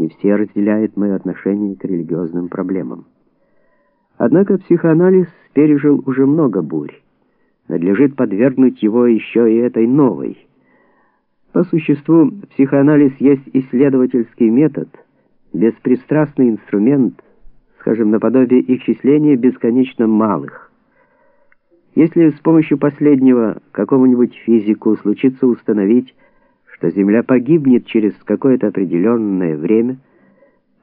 не все разделяют мое отношение к религиозным проблемам. Однако психоанализ пережил уже много бурь. Надлежит подвергнуть его еще и этой новой. По существу, психоанализ есть исследовательский метод, беспристрастный инструмент, скажем, наподобие исчисления бесконечно малых. Если с помощью последнего какому-нибудь физику случится установить, что Земля погибнет через какое-то определенное время,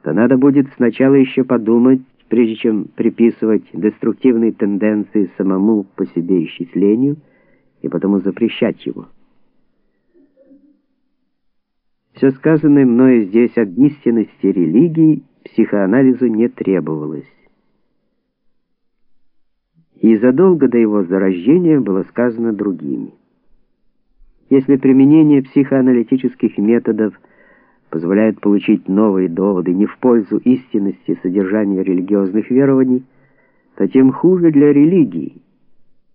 то надо будет сначала еще подумать, прежде чем приписывать деструктивные тенденции самому по себе исчислению и потому запрещать его. Все сказанное мною здесь об истинности религии психоанализу не требовалось. И задолго до его зарождения было сказано другими. Если применение психоаналитических методов позволяет получить новые доводы не в пользу истинности содержания религиозных верований, то тем хуже для религии.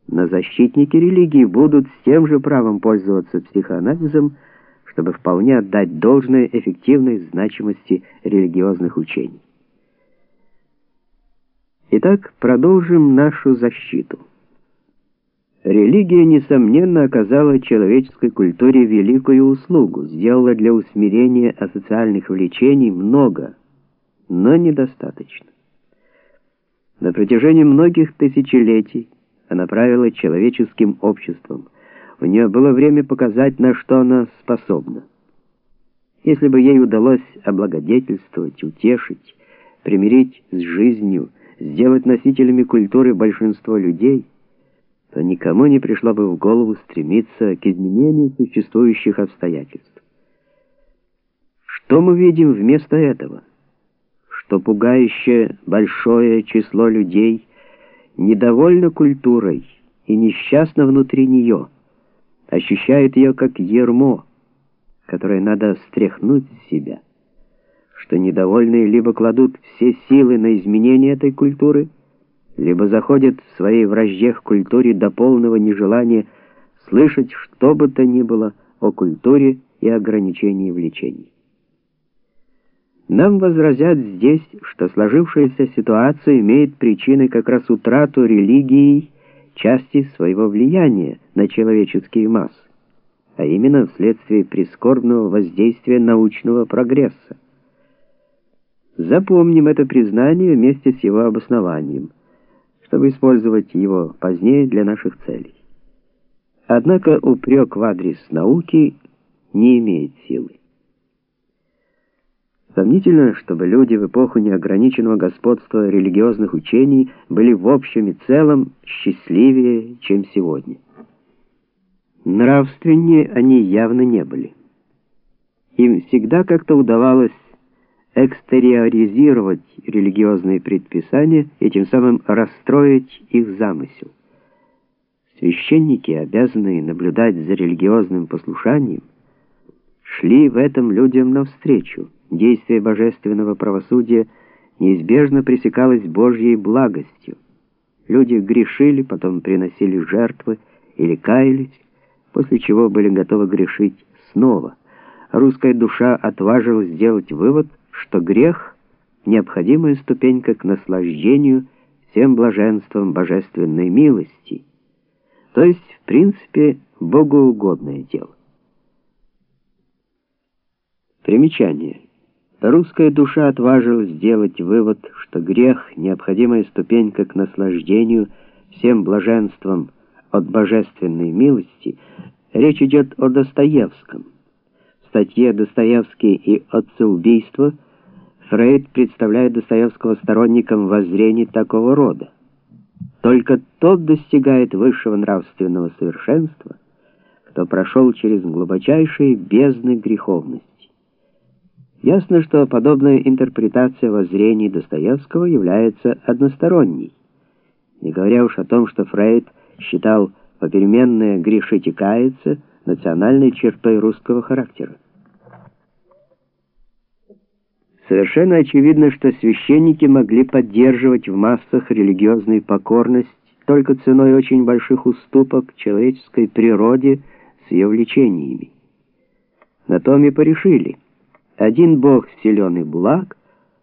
Но защитники религии будут с тем же правом пользоваться психоанализом, чтобы вполне отдать должное эффективной значимости религиозных учений. Итак, продолжим нашу защиту. Религия, несомненно, оказала человеческой культуре великую услугу, сделала для усмирения асоциальных влечений много, но недостаточно. На протяжении многих тысячелетий она правила человеческим обществом. У нее было время показать, на что она способна. Если бы ей удалось облагодетельствовать, утешить, примирить с жизнью, сделать носителями культуры большинство людей – то никому не пришло бы в голову стремиться к изменению существующих обстоятельств. Что мы видим вместо этого? Что пугающее большое число людей недовольно культурой и несчастно внутри нее, ощущает ее как ермо, которое надо стряхнуть с себя, что недовольные либо кладут все силы на изменение этой культуры, либо заходят в своей вражде к культуре до полного нежелания слышать что бы то ни было о культуре и ограничении влечений. Нам возразят здесь, что сложившаяся ситуация имеет причины как раз утрату религией части своего влияния на человеческие массы, а именно вследствие прискорбного воздействия научного прогресса. Запомним это признание вместе с его обоснованием – чтобы использовать его позднее для наших целей. Однако упрек в адрес науки не имеет силы. Сомнительно, чтобы люди в эпоху неограниченного господства религиозных учений были в общем и целом счастливее, чем сегодня. Нравственнее они явно не были. Им всегда как-то удавалось экстериоризировать религиозные предписания и тем самым расстроить их замысел. Священники, обязанные наблюдать за религиозным послушанием, шли в этом людям навстречу. Действие божественного правосудия неизбежно пресекалось Божьей благостью. Люди грешили, потом приносили жертвы или каялись, после чего были готовы грешить снова. Русская душа отважилась сделать вывод – что грех — необходимая ступенька к наслаждению всем блаженством божественной милости, то есть, в принципе, богоугодное дело. Примечание. Русская душа отважилась сделать вывод, что грех — необходимая ступенька к наслаждению всем блаженством от божественной милости. Речь идет о Достоевском. Статье «Достоевский и отцеубийство» Фрейд представляет Достоевского сторонником воззрений такого рода. Только тот достигает высшего нравственного совершенства, кто прошел через глубочайшие бездны греховности. Ясно, что подобная интерпретация воззрений Достоевского является односторонней. Не говоря уж о том, что Фрейд считал попеременное «грешить и каяться» национальной чертой русского характера. Совершенно очевидно, что священники могли поддерживать в массах религиозную покорность только ценой очень больших уступок человеческой природе с ее влечениями. На том и порешили – Один бог силен и благ,